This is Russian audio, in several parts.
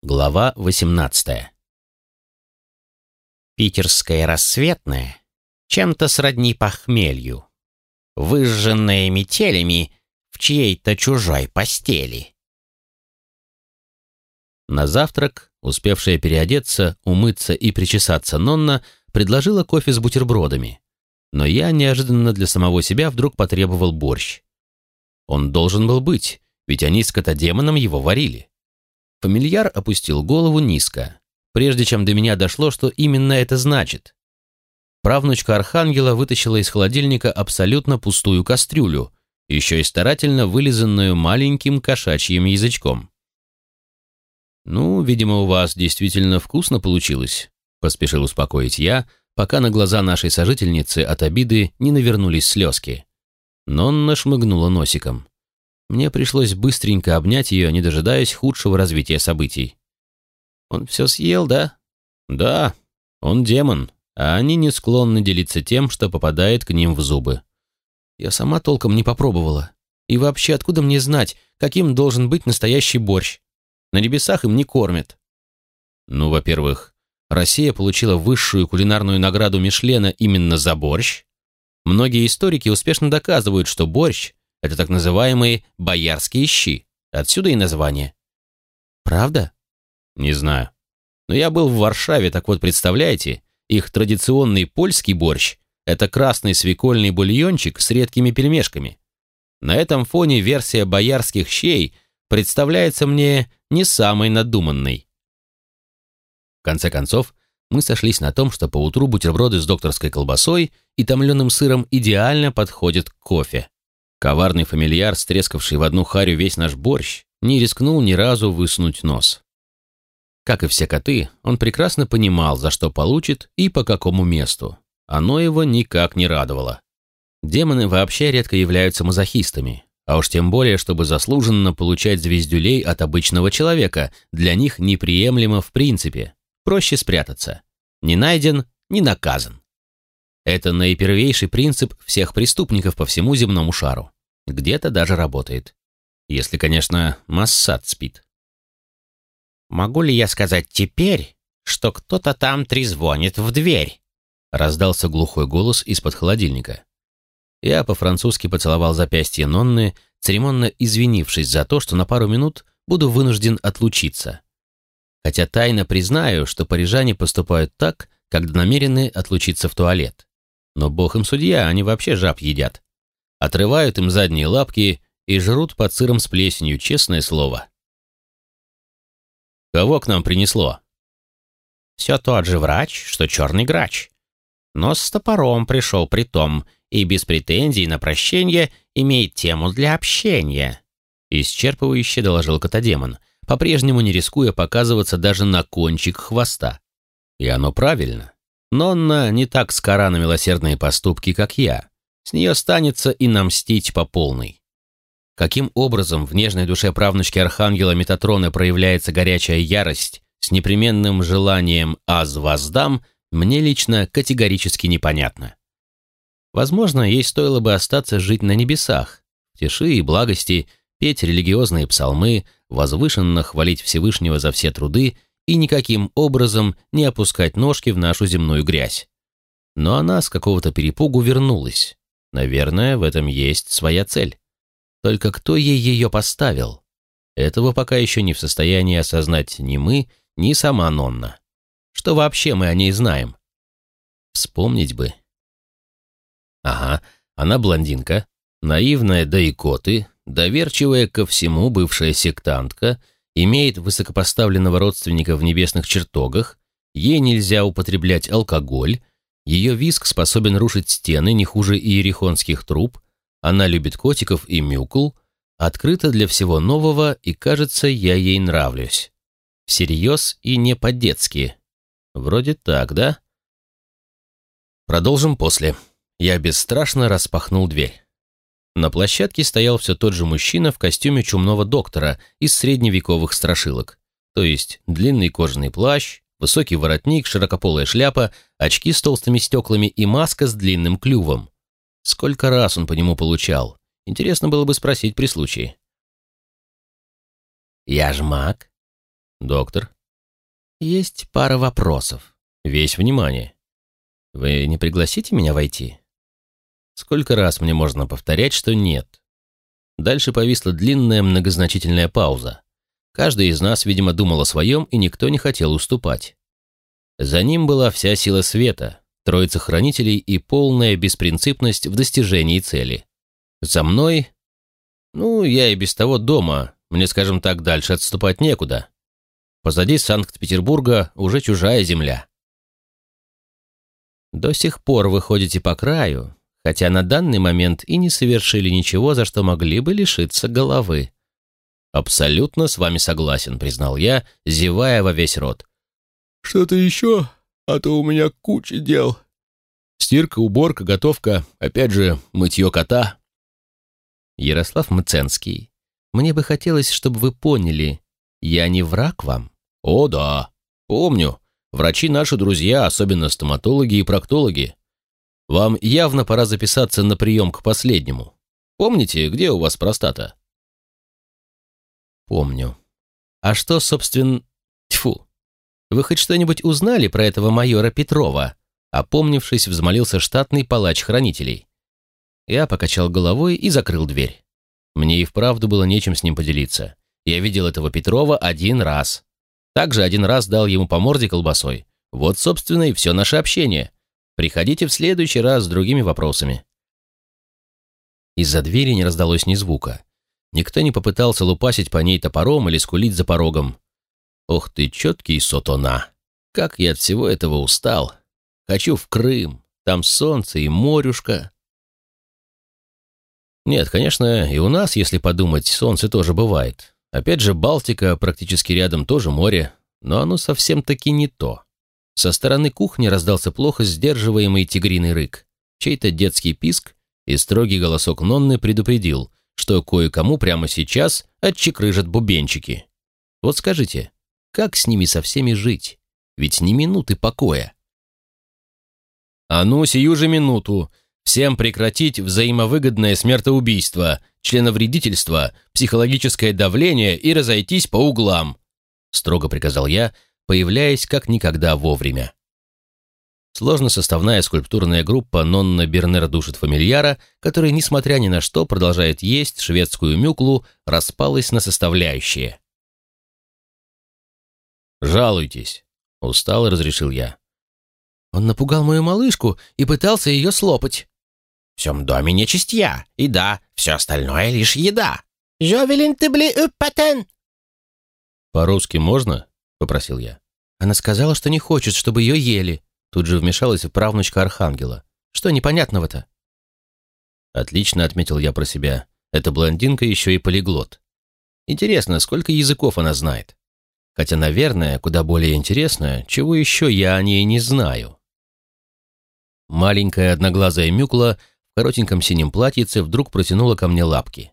Глава 18 Питерское рассветное чем-то сродни похмелью, выжженное метелями в чьей-то чужой постели. На завтрак, успевшая переодеться, умыться и причесаться Нонна, предложила кофе с бутербродами. Но я неожиданно для самого себя вдруг потребовал борщ. Он должен был быть, ведь они с котодемоном его варили. Фамильяр опустил голову низко, прежде чем до меня дошло, что именно это значит. Правнучка Архангела вытащила из холодильника абсолютно пустую кастрюлю, еще и старательно вылизанную маленьким кошачьим язычком. «Ну, видимо, у вас действительно вкусно получилось», — поспешил успокоить я, пока на глаза нашей сожительницы от обиды не навернулись слезки. Нонна шмыгнула носиком. Мне пришлось быстренько обнять ее, не дожидаясь худшего развития событий. «Он все съел, да?» «Да, он демон, а они не склонны делиться тем, что попадает к ним в зубы». «Я сама толком не попробовала. И вообще, откуда мне знать, каким должен быть настоящий борщ? На небесах им не кормят». «Ну, во-первых, Россия получила высшую кулинарную награду Мишлена именно за борщ. Многие историки успешно доказывают, что борщ это так называемые боярские щи. Отсюда и название. Правда? Не знаю. Но я был в Варшаве, так вот, представляете, их традиционный польский борщ – это красный свекольный бульончик с редкими пельмешками. На этом фоне версия боярских щей представляется мне не самой надуманной. В конце концов, мы сошлись на том, что поутру бутерброды с докторской колбасой и томленым сыром идеально подходят к кофе. Коварный фамильяр, стрескавший в одну харю весь наш борщ, не рискнул ни разу высунуть нос. Как и все коты, он прекрасно понимал, за что получит и по какому месту. Оно его никак не радовало. Демоны вообще редко являются мазохистами, а уж тем более, чтобы заслуженно получать звездюлей от обычного человека, для них неприемлемо в принципе. Проще спрятаться. Не найден, не наказан. Это наипервейший принцип всех преступников по всему земному шару. Где-то даже работает. Если, конечно, Массад спит. «Могу ли я сказать теперь, что кто-то там трезвонит в дверь?» Раздался глухой голос из-под холодильника. Я по-французски поцеловал запястье Нонны, церемонно извинившись за то, что на пару минут буду вынужден отлучиться. Хотя тайно признаю, что парижане поступают так, когда намерены отлучиться в туалет. Но бог им судья, они вообще жаб едят. Отрывают им задние лапки и жрут под сыром с плесенью, честное слово. Кого к нам принесло? Все тот же врач, что черный грач. Но с топором пришел при том и без претензий на прощение имеет тему для общения. Исчерпывающе доложил котодемон, по-прежнему не рискуя показываться даже на кончик хвоста. И оно правильно. Нонна не так скора на милосердные поступки, как я. С нее станется и намстить по полной. Каким образом в нежной душе правнучки Архангела Метатрона проявляется горячая ярость с непременным желанием «аз воздам», мне лично категорически непонятно. Возможно, ей стоило бы остаться жить на небесах, в тиши и благости, петь религиозные псалмы, возвышенно хвалить Всевышнего за все труды и никаким образом не опускать ножки в нашу земную грязь. Но она с какого-то перепугу вернулась. Наверное, в этом есть своя цель. Только кто ей ее поставил? Этого пока еще не в состоянии осознать ни мы, ни сама Нонна. Что вообще мы о ней знаем? Вспомнить бы. Ага, она блондинка, наивная да и коты, доверчивая ко всему бывшая сектантка — имеет высокопоставленного родственника в небесных чертогах, ей нельзя употреблять алкоголь, ее виск способен рушить стены не хуже иерихонских труб, она любит котиков и мюкл, открыта для всего нового, и, кажется, я ей нравлюсь. Всерьез и не по-детски. Вроде так, да? Продолжим после. Я бесстрашно распахнул дверь. На площадке стоял все тот же мужчина в костюме чумного доктора из средневековых страшилок. То есть длинный кожаный плащ, высокий воротник, широкополая шляпа, очки с толстыми стеклами и маска с длинным клювом. Сколько раз он по нему получал? Интересно было бы спросить при случае. «Я ж маг. «Доктор?» «Есть пара вопросов». «Весь внимание». «Вы не пригласите меня войти?» Сколько раз мне можно повторять, что нет? Дальше повисла длинная многозначительная пауза. Каждый из нас, видимо, думал о своем, и никто не хотел уступать. За ним была вся сила света, троица хранителей и полная беспринципность в достижении цели. За мной... Ну, я и без того дома, мне, скажем так, дальше отступать некуда. Позади Санкт-Петербурга уже чужая земля. До сих пор вы ходите по краю, хотя на данный момент и не совершили ничего, за что могли бы лишиться головы. «Абсолютно с вами согласен», — признал я, зевая во весь рот. «Что-то еще? А то у меня куча дел». Стирка, уборка, готовка, опять же, мытье кота. Ярослав Мценский, мне бы хотелось, чтобы вы поняли, я не враг вам. О, да, помню. Врачи наши друзья, особенно стоматологи и проктологи. Вам явно пора записаться на прием к последнему. Помните, где у вас простата? Помню. А что, собственно... Тьфу. Вы хоть что-нибудь узнали про этого майора Петрова? Опомнившись, взмолился штатный палач хранителей. Я покачал головой и закрыл дверь. Мне и вправду было нечем с ним поделиться. Я видел этого Петрова один раз. Также один раз дал ему по морде колбасой. Вот, собственно, и все наше общение. Приходите в следующий раз с другими вопросами». Из-за двери не раздалось ни звука. Никто не попытался лупасить по ней топором или скулить за порогом. «Ох ты, четкий сотона! Как я от всего этого устал! Хочу в Крым, там солнце и морюшка!» Нет, конечно, и у нас, если подумать, солнце тоже бывает. Опять же, Балтика, практически рядом тоже море, но оно совсем-таки не то. Со стороны кухни раздался плохо сдерживаемый тигриный рык, чей-то детский писк, и строгий голосок Нонны предупредил, что кое-кому прямо сейчас отчекрыжат бубенчики. Вот скажите, как с ними со всеми жить? Ведь ни минуты покоя. А ну, сию же минуту! Всем прекратить взаимовыгодное смертоубийство, членовредительство, психологическое давление и разойтись по углам, строго приказал я, появляясь как никогда вовремя. Сложносоставная скульптурная группа Нонна Бернер душит фамильяра, который, несмотря ни на что, продолжает есть шведскую мюклу, распалась на составляющие. «Жалуйтесь», — устало разрешил я. «Он напугал мою малышку и пытался ее слопать». «В всем доме нечистья, и да, все остальное лишь еда». «Жовелин ты бли патен!» «По-русски можно?» — попросил я. Она сказала, что не хочет, чтобы ее ели. Тут же вмешалась правнучка Архангела. Что непонятного-то? Отлично отметил я про себя. Эта блондинка еще и полиглот. Интересно, сколько языков она знает? Хотя, наверное, куда более интересно, чего еще я о ней не знаю. Маленькая одноглазая мюкла в коротеньком синем платьице вдруг протянула ко мне лапки.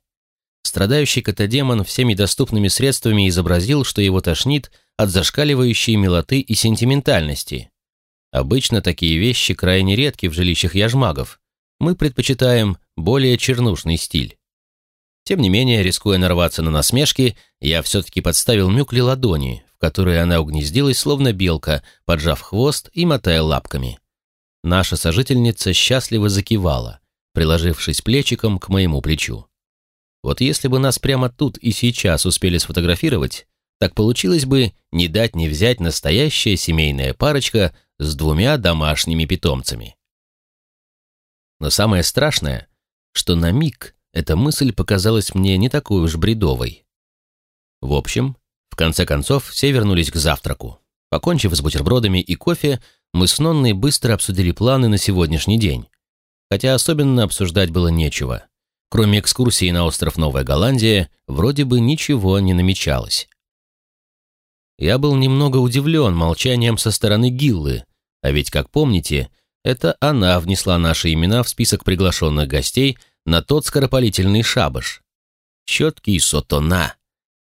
Страдающий котодемон всеми доступными средствами изобразил, что его тошнит от зашкаливающей милоты и сентиментальности. Обычно такие вещи крайне редки в жилищах яжмагов. Мы предпочитаем более чернушный стиль. Тем не менее, рискуя нарваться на насмешки, я все-таки подставил Мюкли ладони, в которые она угнездилась, словно белка, поджав хвост и мотая лапками. Наша сожительница счастливо закивала, приложившись плечиком к моему плечу. Вот если бы нас прямо тут и сейчас успели сфотографировать, так получилось бы не дать не взять настоящая семейная парочка с двумя домашними питомцами. Но самое страшное, что на миг эта мысль показалась мне не такой уж бредовой. В общем, в конце концов, все вернулись к завтраку. Покончив с бутербродами и кофе, мы с Нонной быстро обсудили планы на сегодняшний день. Хотя особенно обсуждать было нечего. Кроме экскурсии на остров Новая Голландия, вроде бы ничего не намечалось. Я был немного удивлен молчанием со стороны Гиллы, а ведь, как помните, это она внесла наши имена в список приглашенных гостей на тот скоропалительный шабаш. Четкий сотона.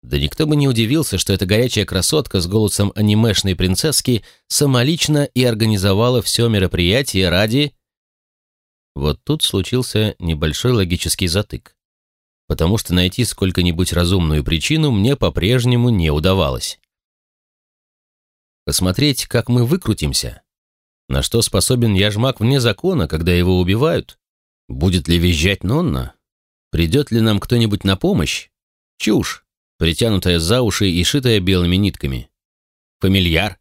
Да никто бы не удивился, что эта горячая красотка с голосом анимешной принцесски самолично и организовала все мероприятие ради... Вот тут случился небольшой логический затык. Потому что найти сколько-нибудь разумную причину мне по-прежнему не удавалось. Посмотреть, как мы выкрутимся. На что способен яжмак вне закона, когда его убивают? Будет ли визжать Нонна? Придет ли нам кто-нибудь на помощь? Чушь, притянутая за уши и шитая белыми нитками. Фамильяр.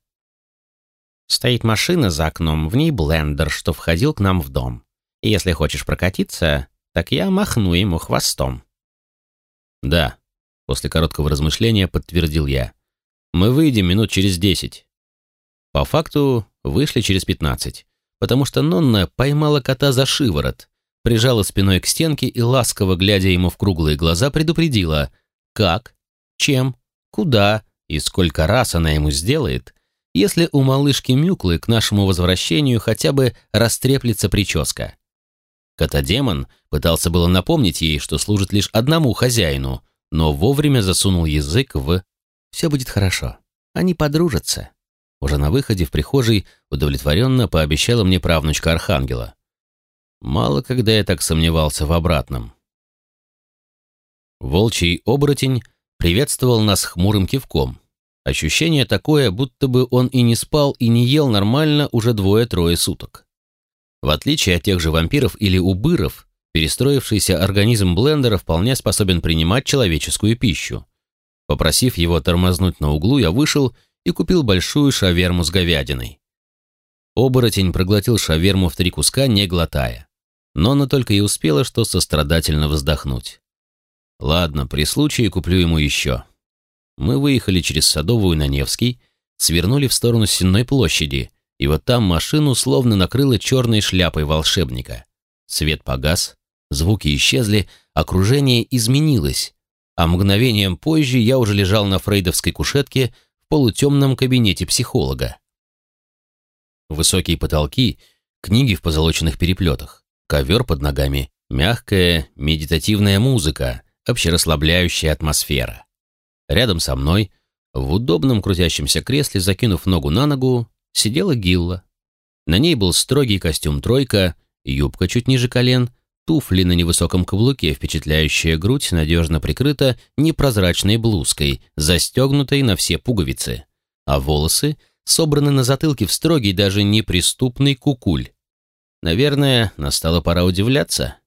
Стоит машина за окном, в ней блендер, что входил к нам в дом. И если хочешь прокатиться, так я махну ему хвостом. Да, после короткого размышления подтвердил я. Мы выйдем минут через десять. По факту вышли через пятнадцать, потому что Нонна поймала кота за шиворот, прижала спиной к стенке и, ласково глядя ему в круглые глаза, предупредила, как, чем, куда и сколько раз она ему сделает, если у малышки Мюклы к нашему возвращению хотя бы растреплется прическа. Котодемон пытался было напомнить ей, что служит лишь одному хозяину, но вовремя засунул язык в «все будет хорошо, они подружатся». Уже на выходе в прихожей удовлетворенно пообещала мне правнучка Архангела. Мало когда я так сомневался в обратном. Волчий оборотень приветствовал нас хмурым кивком. Ощущение такое, будто бы он и не спал, и не ел нормально уже двое-трое суток. В отличие от тех же вампиров или убыров, перестроившийся организм блендера вполне способен принимать человеческую пищу. Попросив его тормознуть на углу, я вышел и купил большую шаверму с говядиной. Оборотень проглотил шаверму в три куска, не глотая. Но она только и успела, что сострадательно вздохнуть. Ладно, при случае куплю ему еще. Мы выехали через Садовую на Невский, свернули в сторону Сенной площади, и вот там машину словно накрыло черной шляпой волшебника. Свет погас, звуки исчезли, окружение изменилось, а мгновением позже я уже лежал на фрейдовской кушетке в полутемном кабинете психолога. Высокие потолки, книги в позолоченных переплетах, ковер под ногами, мягкая медитативная музыка, общерасслабляющая атмосфера. Рядом со мной, в удобном крутящемся кресле, закинув ногу на ногу, сидела Гилла. На ней был строгий костюм тройка, юбка чуть ниже колен, туфли на невысоком каблуке, впечатляющая грудь надежно прикрыта непрозрачной блузкой, застегнутой на все пуговицы, а волосы собраны на затылке в строгий, даже неприступный кукуль. Наверное, настала пора удивляться.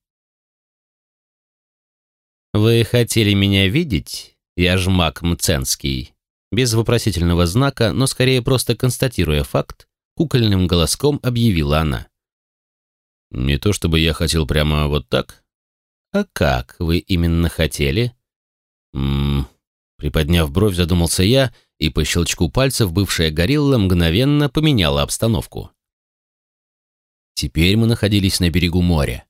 «Вы хотели меня видеть?» Я жмак Мценский. Без вопросительного знака, но скорее просто констатируя факт, кукольным голоском объявила она. «Не то чтобы я хотел прямо вот так». «А как вы именно хотели?» «Ммм...» Приподняв бровь, задумался я, и по щелчку пальцев бывшая горилла мгновенно поменяла обстановку. Теперь мы находились на берегу моря.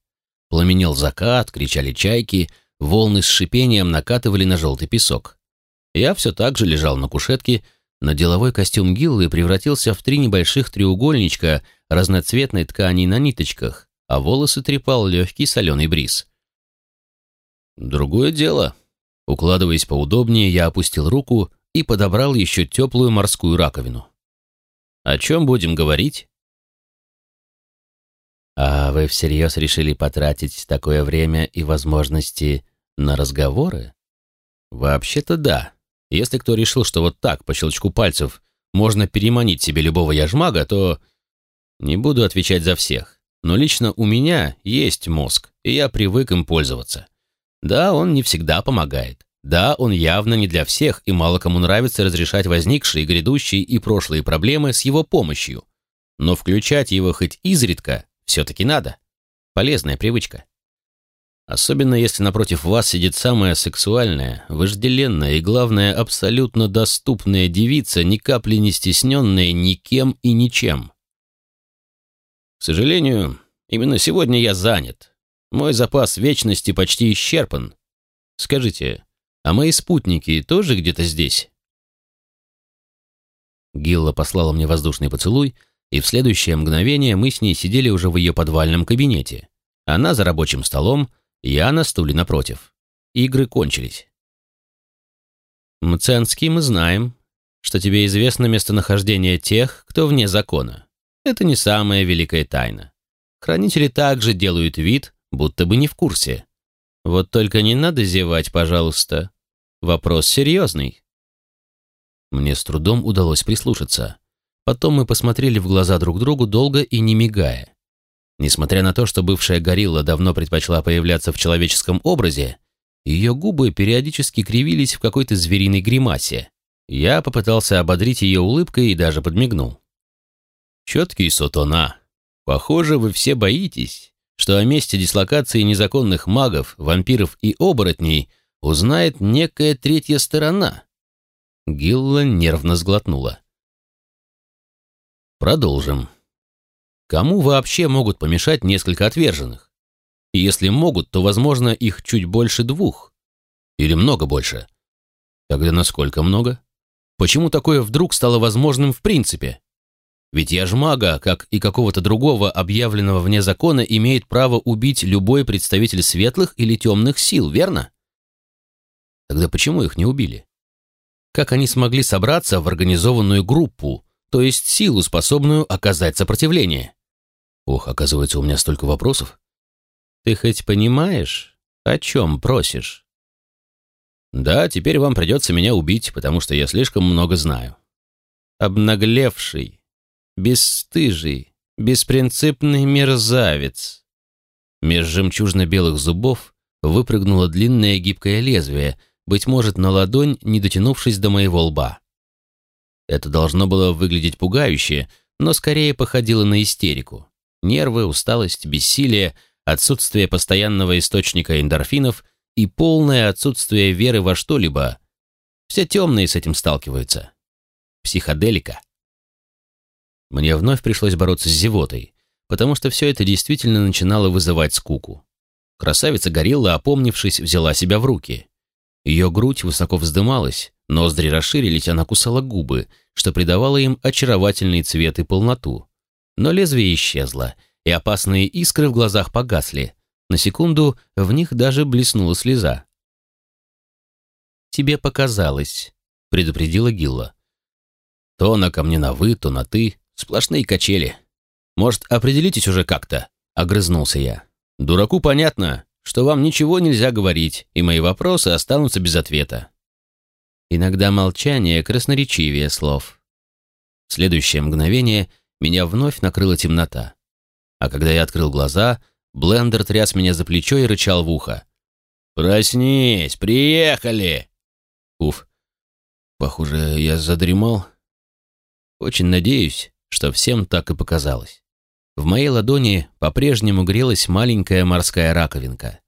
Пламенел закат, кричали чайки — волны с шипением накатывали на желтый песок. Я все так же лежал на кушетке, но деловой костюм Гиллы превратился в три небольших треугольничка разноцветной ткани на ниточках, а волосы трепал легкий соленый бриз. Другое дело. Укладываясь поудобнее, я опустил руку и подобрал еще теплую морскую раковину. О чем будем говорить? «А вы всерьез решили потратить такое время и возможности на разговоры?» «Вообще-то да. Если кто решил, что вот так, по щелчку пальцев, можно переманить себе любого яжмага, то... Не буду отвечать за всех. Но лично у меня есть мозг, и я привык им пользоваться. Да, он не всегда помогает. Да, он явно не для всех, и мало кому нравится разрешать возникшие, грядущие и прошлые проблемы с его помощью. Но включать его хоть изредка все-таки надо. Полезная привычка. Особенно если напротив вас сидит самая сексуальная, вожделенная и, главное, абсолютно доступная девица, ни капли не стесненная никем и ничем. К сожалению, именно сегодня я занят. Мой запас вечности почти исчерпан. Скажите, а мои спутники тоже где-то здесь? Гилла послала мне воздушный поцелуй, и в следующее мгновение мы с ней сидели уже в ее подвальном кабинете. Она за рабочим столом, я на стуле напротив. Игры кончились. Мценский мы знаем, что тебе известно местонахождение тех, кто вне закона. Это не самая великая тайна. Хранители также делают вид, будто бы не в курсе. Вот только не надо зевать, пожалуйста. Вопрос серьезный. Мне с трудом удалось прислушаться. Потом мы посмотрели в глаза друг другу долго и не мигая. Несмотря на то, что бывшая горилла давно предпочла появляться в человеческом образе, ее губы периодически кривились в какой-то звериной гримасе. Я попытался ободрить ее улыбкой и даже подмигнул. «Четкий сотона. Похоже, вы все боитесь, что о месте дислокации незаконных магов, вампиров и оборотней узнает некая третья сторона». Гилла нервно сглотнула. Продолжим. Кому вообще могут помешать несколько отверженных? Если могут, то, возможно, их чуть больше двух. Или много больше. Тогда насколько много? Почему такое вдруг стало возможным в принципе? Ведь я ж мага, как и какого-то другого, объявленного вне закона, имеет право убить любой представитель светлых или темных сил, верно? Тогда почему их не убили? Как они смогли собраться в организованную группу, то есть силу, способную оказать сопротивление? Ох, оказывается, у меня столько вопросов. Ты хоть понимаешь, о чем просишь? Да, теперь вам придется меня убить, потому что я слишком много знаю. Обнаглевший, бесстыжий, беспринципный мерзавец. Меж жемчужно-белых зубов выпрыгнуло длинное гибкое лезвие, быть может, на ладонь, не дотянувшись до моего лба. Это должно было выглядеть пугающе, но скорее походило на истерику. Нервы, усталость, бессилие, отсутствие постоянного источника эндорфинов и полное отсутствие веры во что-либо. Все темные с этим сталкиваются. Психоделика. Мне вновь пришлось бороться с зевотой, потому что все это действительно начинало вызывать скуку. Красавица горилла, опомнившись, взяла себя в руки. Ее грудь высоко вздымалась, ноздри расширились, она кусала губы, что придавало им очаровательный цвет и полноту. Но лезвие исчезло, и опасные искры в глазах погасли. На секунду в них даже блеснула слеза. «Тебе показалось», — предупредила Гилла. «То она ко мне на «вы», то на «ты». Сплошные качели. Может, определитесь уже как-то?» — огрызнулся я. «Дураку понятно, что вам ничего нельзя говорить, и мои вопросы останутся без ответа». Иногда молчание красноречивее слов. В следующее мгновение меня вновь накрыла темнота. А когда я открыл глаза, Блендер тряс меня за плечо и рычал в ухо. «Проснись, приехали!» Уф, похоже, я задремал. Очень надеюсь, что всем так и показалось. В моей ладони по-прежнему грелась маленькая морская раковинка.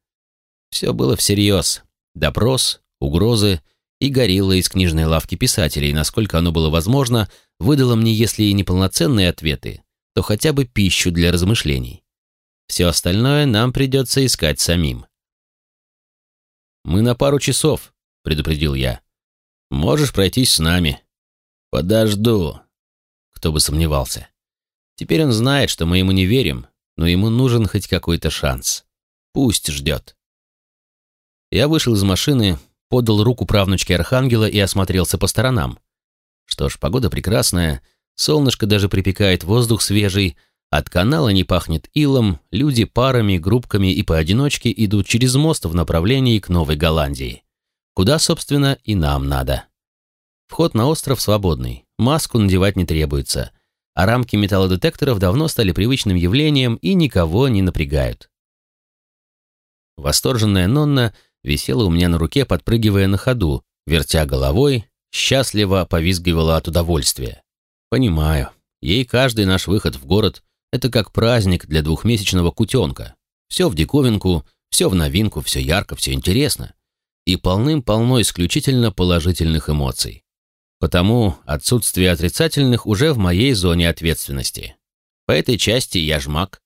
Все было всерьез. Допрос, угрозы и горилла из книжной лавки писателей, насколько оно было возможно, выдала мне, если и не полноценные ответы, то хотя бы пищу для размышлений. Все остальное нам придется искать самим. «Мы на пару часов», — предупредил я. «Можешь пройтись с нами». «Подожду», — кто бы сомневался. Теперь он знает, что мы ему не верим, но ему нужен хоть какой-то шанс. Пусть ждет. Я вышел из машины, подал руку правнучке Архангела и осмотрелся по сторонам. Что ж, погода прекрасная, солнышко даже припекает воздух свежий, от канала не пахнет илом, люди парами, группками и поодиночке идут через мост в направлении к Новой Голландии. Куда, собственно, и нам надо. Вход на остров свободный, маску надевать не требуется, а рамки металлодетекторов давно стали привычным явлением и никого не напрягают. Восторженная Нонна висела у меня на руке, подпрыгивая на ходу, вертя головой, счастливо повизгивала от удовольствия. Понимаю, ей каждый наш выход в город — это как праздник для двухмесячного кутенка. Все в диковинку, все в новинку, все ярко, все интересно. И полным-полно исключительно положительных эмоций. Потому отсутствие отрицательных уже в моей зоне ответственности. По этой части я жмак.